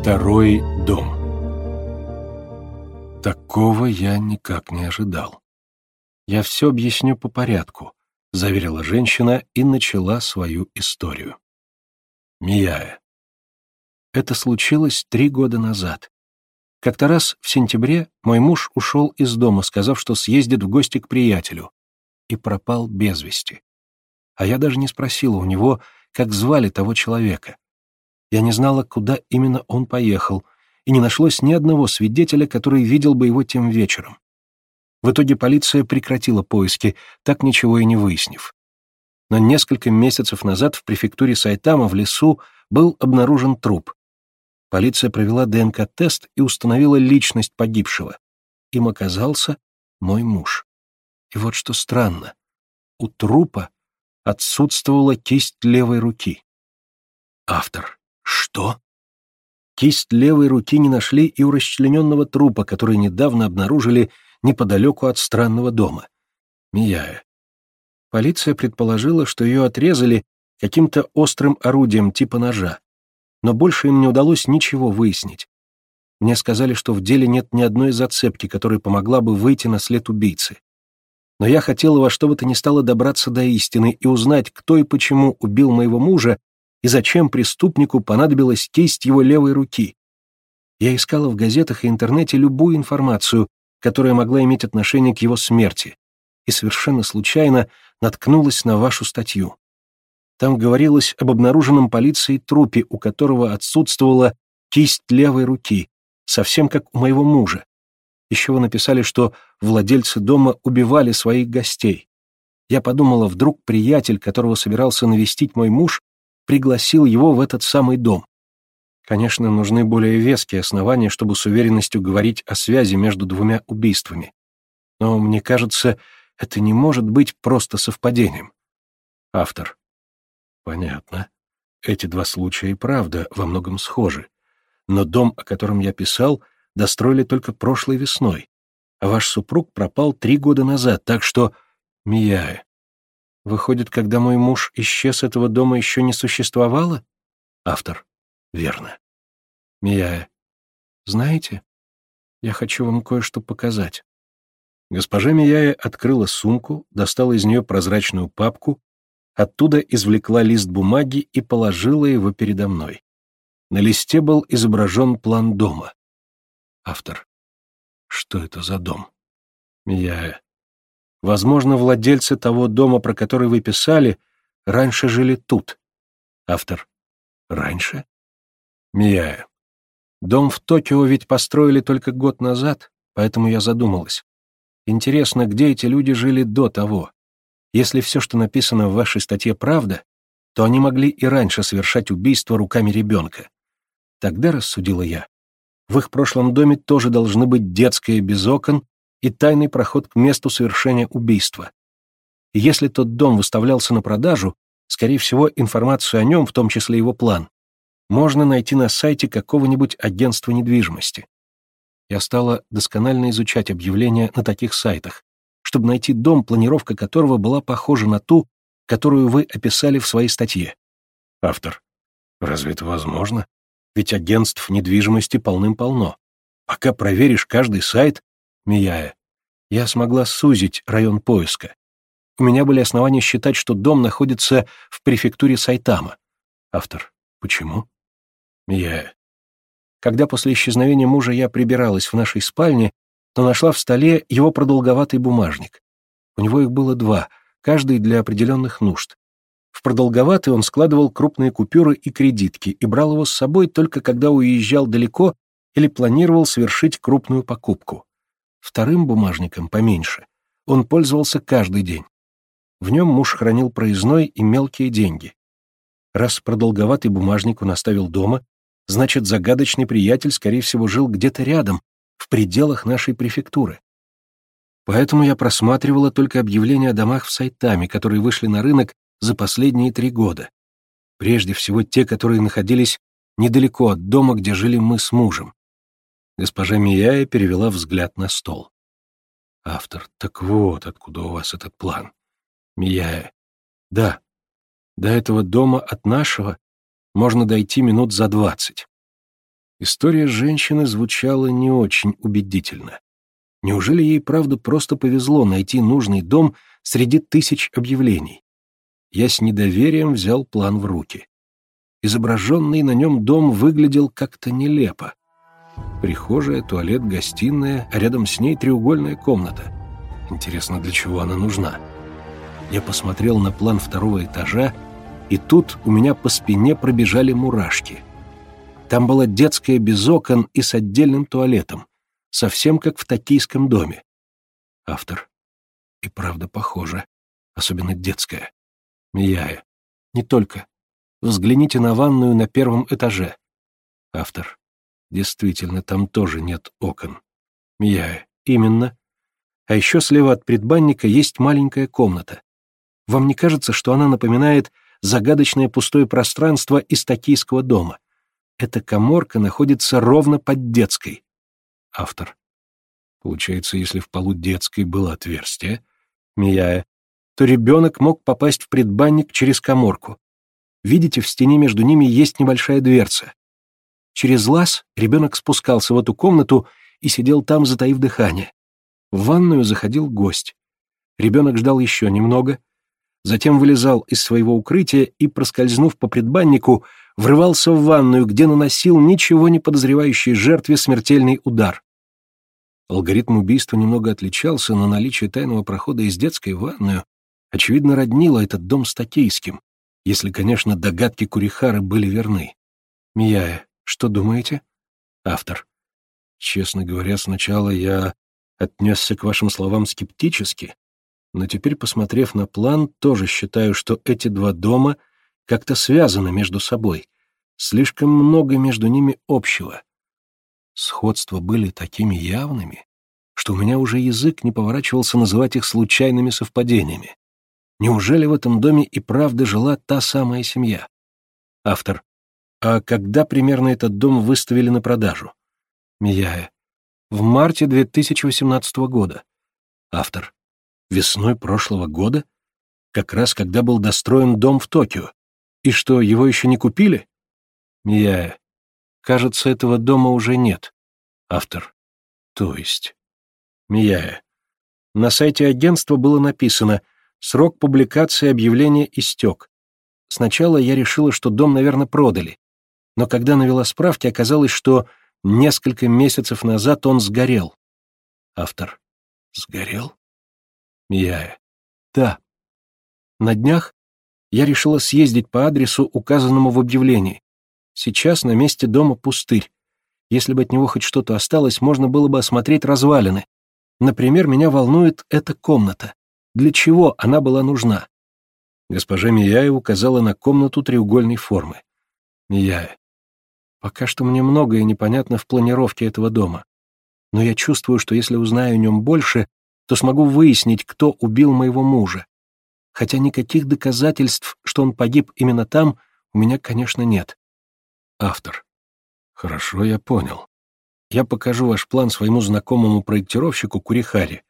Второй дом. Такого я никак не ожидал. «Я все объясню по порядку», — заверила женщина и начала свою историю. Мияя. Это случилось три года назад. Как-то раз в сентябре мой муж ушел из дома, сказав, что съездит в гости к приятелю, и пропал без вести. А я даже не спросила у него, как звали того человека. Я не знала, куда именно он поехал, и не нашлось ни одного свидетеля, который видел бы его тем вечером. В итоге полиция прекратила поиски, так ничего и не выяснив. Но несколько месяцев назад в префектуре Сайтама в лесу был обнаружен труп. Полиция провела ДНК-тест и установила личность погибшего. Им оказался мой муж. И вот что странно. У трупа отсутствовала кисть левой руки. Автор. Что? Кисть левой руки не нашли и у расчлененного трупа, который недавно обнаружили неподалеку от странного дома. Мияя. Полиция предположила, что ее отрезали каким-то острым орудием типа ножа, но больше им не удалось ничего выяснить. Мне сказали, что в деле нет ни одной зацепки, которая помогла бы выйти на след убийцы. Но я хотела во что бы то ни стало добраться до истины и узнать, кто и почему убил моего мужа и зачем преступнику понадобилась кисть его левой руки. Я искала в газетах и интернете любую информацию, которая могла иметь отношение к его смерти, и совершенно случайно наткнулась на вашу статью. Там говорилось об обнаруженном полицией трупе, у которого отсутствовала кисть левой руки, совсем как у моего мужа. Еще вы написали, что владельцы дома убивали своих гостей. Я подумала, вдруг приятель, которого собирался навестить мой муж, пригласил его в этот самый дом. Конечно, нужны более веские основания, чтобы с уверенностью говорить о связи между двумя убийствами. Но мне кажется, это не может быть просто совпадением. Автор. Понятно. Эти два случая и правда во многом схожи. Но дом, о котором я писал, достроили только прошлой весной, а ваш супруг пропал три года назад, так что... Мияя. Выходит, когда мой муж исчез, этого дома еще не существовало? Автор. Верно. Мияя. Знаете, я хочу вам кое-что показать. Госпожа Мияя открыла сумку, достала из нее прозрачную папку, оттуда извлекла лист бумаги и положила его передо мной. На листе был изображен план дома. Автор. Что это за дом? Мияя. Возможно, владельцы того дома, про который вы писали, раньше жили тут. Автор. Раньше? Мияя. Дом в Токио ведь построили только год назад, поэтому я задумалась. Интересно, где эти люди жили до того? Если все, что написано в вашей статье, правда, то они могли и раньше совершать убийство руками ребенка. Тогда, рассудила я, в их прошлом доме тоже должны быть детская без окон и тайный проход к месту совершения убийства. Если тот дом выставлялся на продажу, скорее всего, информацию о нем, в том числе его план, можно найти на сайте какого-нибудь агентства недвижимости. Я стала досконально изучать объявления на таких сайтах, чтобы найти дом, планировка которого была похожа на ту, которую вы описали в своей статье. Автор. Разве это возможно? Ведь агентств недвижимости полным-полно. Пока проверишь каждый сайт, Мияя, я смогла сузить район поиска. У меня были основания считать, что дом находится в префектуре Сайтама. Автор. Почему? Мияя. Когда после исчезновения мужа я прибиралась в нашей спальне, то нашла в столе его продолговатый бумажник. У него их было два, каждый для определенных нужд. В продолговатый он складывал крупные купюры и кредитки и брал его с собой только когда уезжал далеко или планировал совершить крупную покупку. Вторым бумажником, поменьше, он пользовался каждый день. В нем муж хранил проездной и мелкие деньги. Раз продолговатый бумажник он оставил дома, значит, загадочный приятель, скорее всего, жил где-то рядом, в пределах нашей префектуры. Поэтому я просматривала только объявления о домах в Сайтаме, которые вышли на рынок за последние три года. Прежде всего те, которые находились недалеко от дома, где жили мы с мужем. Госпожа Мияя перевела взгляд на стол. Автор, так вот откуда у вас этот план. Мияя. Да, до этого дома от нашего можно дойти минут за двадцать. История женщины звучала не очень убедительно. Неужели ей, правда, просто повезло найти нужный дом среди тысяч объявлений? Я с недоверием взял план в руки. Изображенный на нем дом выглядел как-то нелепо. Прихожая, туалет, гостиная, а рядом с ней треугольная комната. Интересно, для чего она нужна? Я посмотрел на план второго этажа, и тут у меня по спине пробежали мурашки. Там была детская без окон и с отдельным туалетом, совсем как в токийском доме. Автор. И правда похоже, особенно детская. Мияя. Не только. Взгляните на ванную на первом этаже. Автор. Действительно, там тоже нет окон. Мияя. Именно. А еще слева от предбанника есть маленькая комната. Вам не кажется, что она напоминает загадочное пустое пространство из токийского дома? Эта коморка находится ровно под детской. Автор. Получается, если в полу детской было отверстие, Мияя, то ребенок мог попасть в предбанник через коморку. Видите, в стене между ними есть небольшая дверца. Через лаз ребенок спускался в эту комнату и сидел там, затаив дыхание. В ванную заходил гость. Ребенок ждал еще немного, затем вылезал из своего укрытия и, проскользнув по предбаннику, врывался в ванную, где наносил ничего не подозревающей жертве смертельный удар. Алгоритм убийства немного отличался, но наличие тайного прохода из детской в ванную очевидно роднило этот дом с Токейским, если, конечно, догадки Курихары были верны. Мияя, что думаете? Автор. Честно говоря, сначала я отнесся к вашим словам скептически, но теперь, посмотрев на план, тоже считаю, что эти два дома как-то связаны между собой. Слишком много между ними общего. Сходства были такими явными, что у меня уже язык не поворачивался называть их случайными совпадениями. Неужели в этом доме и правда жила та самая семья? Автор. А когда примерно этот дом выставили на продажу? Мияя. В марте 2018 года. Автор. Весной прошлого года? Как раз когда был достроен дом в Токио. И что, его еще не купили? Мияя. Кажется, этого дома уже нет. Автор. То есть. Мияя. На сайте агентства было написано «Срок публикации объявления истек». Сначала я решила, что дом, наверное, продали но когда навела справки, оказалось, что несколько месяцев назад он сгорел. Автор. Сгорел? Мияя. Да. На днях я решила съездить по адресу, указанному в объявлении. Сейчас на месте дома пустырь. Если бы от него хоть что-то осталось, можно было бы осмотреть развалины. Например, меня волнует эта комната. Для чего она была нужна? Госпожа Мияя указала на комнату треугольной формы. Мияя. Пока что мне многое непонятно в планировке этого дома. Но я чувствую, что если узнаю о нем больше, то смогу выяснить, кто убил моего мужа. Хотя никаких доказательств, что он погиб именно там, у меня, конечно, нет. Автор. Хорошо, я понял. Я покажу ваш план своему знакомому проектировщику Курихари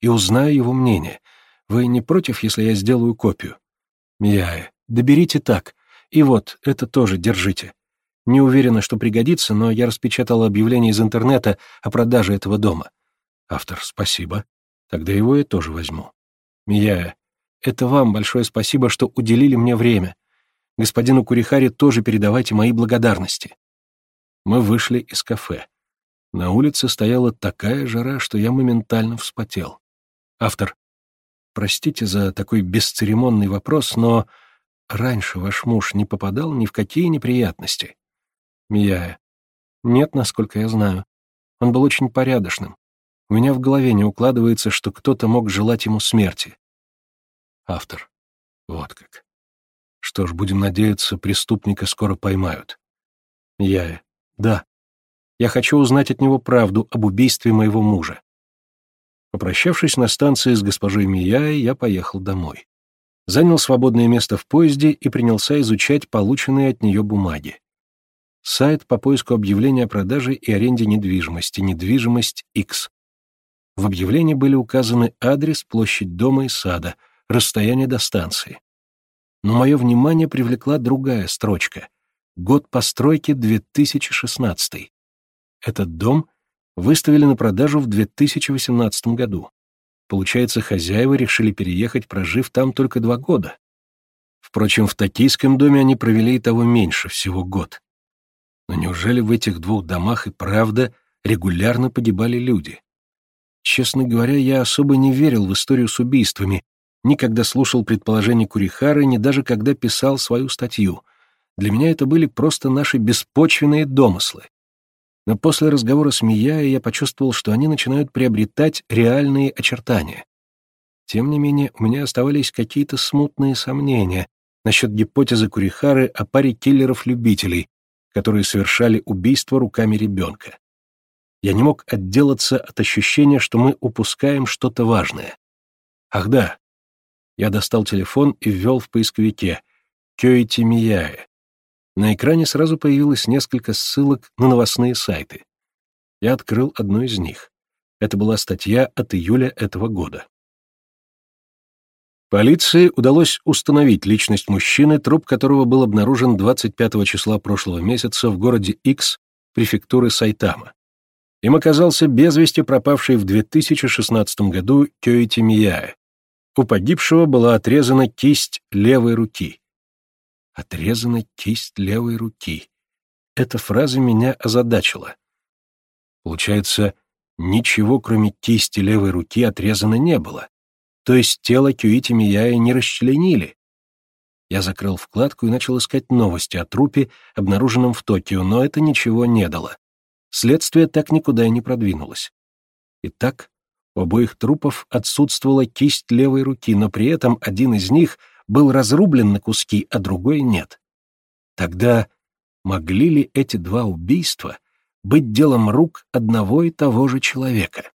и узнаю его мнение. Вы не против, если я сделаю копию? Мияя. Доберите так. И вот, это тоже держите. Не уверена, что пригодится, но я распечатала объявление из интернета о продаже этого дома. Автор, спасибо. Тогда его я тоже возьму. Мияя, это вам большое спасибо, что уделили мне время. Господину Курихари тоже передавайте мои благодарности. Мы вышли из кафе. На улице стояла такая жара, что я моментально вспотел. Автор, простите за такой бесцеремонный вопрос, но раньше ваш муж не попадал ни в какие неприятности. Мияя. Нет, насколько я знаю. Он был очень порядочным. У меня в голове не укладывается, что кто-то мог желать ему смерти. Автор. Вот как. Что ж, будем надеяться, преступника скоро поймают. Мияя. Да. Я хочу узнать от него правду об убийстве моего мужа. Попрощавшись на станции с госпожой Мияей, я поехал домой. Занял свободное место в поезде и принялся изучать полученные от нее бумаги сайт по поиску объявления о продаже и аренде недвижимости, недвижимость X. В объявлении были указаны адрес, площадь дома и сада, расстояние до станции. Но мое внимание привлекла другая строчка. Год постройки 2016. Этот дом выставили на продажу в 2018 году. Получается, хозяева решили переехать, прожив там только два года. Впрочем, в токийском доме они провели и того меньше, всего год. Но неужели в этих двух домах и правда регулярно погибали люди? Честно говоря, я особо не верил в историю с убийствами, ни когда слушал предположения Курихары, ни даже когда писал свою статью. Для меня это были просто наши беспочвенные домыслы. Но после разговора с Мияей я почувствовал, что они начинают приобретать реальные очертания. Тем не менее, у меня оставались какие-то смутные сомнения насчет гипотезы Курихары о паре киллеров-любителей, которые совершали убийство руками ребенка. Я не мог отделаться от ощущения, что мы упускаем что-то важное. Ах да. Я достал телефон и ввел в поисковике «Кёити Мияе». На экране сразу появилось несколько ссылок на новостные сайты. Я открыл одну из них. Это была статья от июля этого года. Полиции удалось установить личность мужчины, труп которого был обнаружен 25 числа прошлого месяца в городе X, префектуры Сайтама. Им оказался без вести пропавший в 2016 году Кёити Мияэ. У погибшего была отрезана кисть левой руки. Отрезана кисть левой руки. Эта фраза меня озадачила. Получается, ничего, кроме кисти левой руки, отрезано не было. То есть тело Кюити Мияя не расчленили. Я закрыл вкладку и начал искать новости о трупе, обнаруженном в Токио, но это ничего не дало. Следствие так никуда и не продвинулось. Итак, у обоих трупов отсутствовала кисть левой руки, но при этом один из них был разрублен на куски, а другой нет. Тогда могли ли эти два убийства быть делом рук одного и того же человека?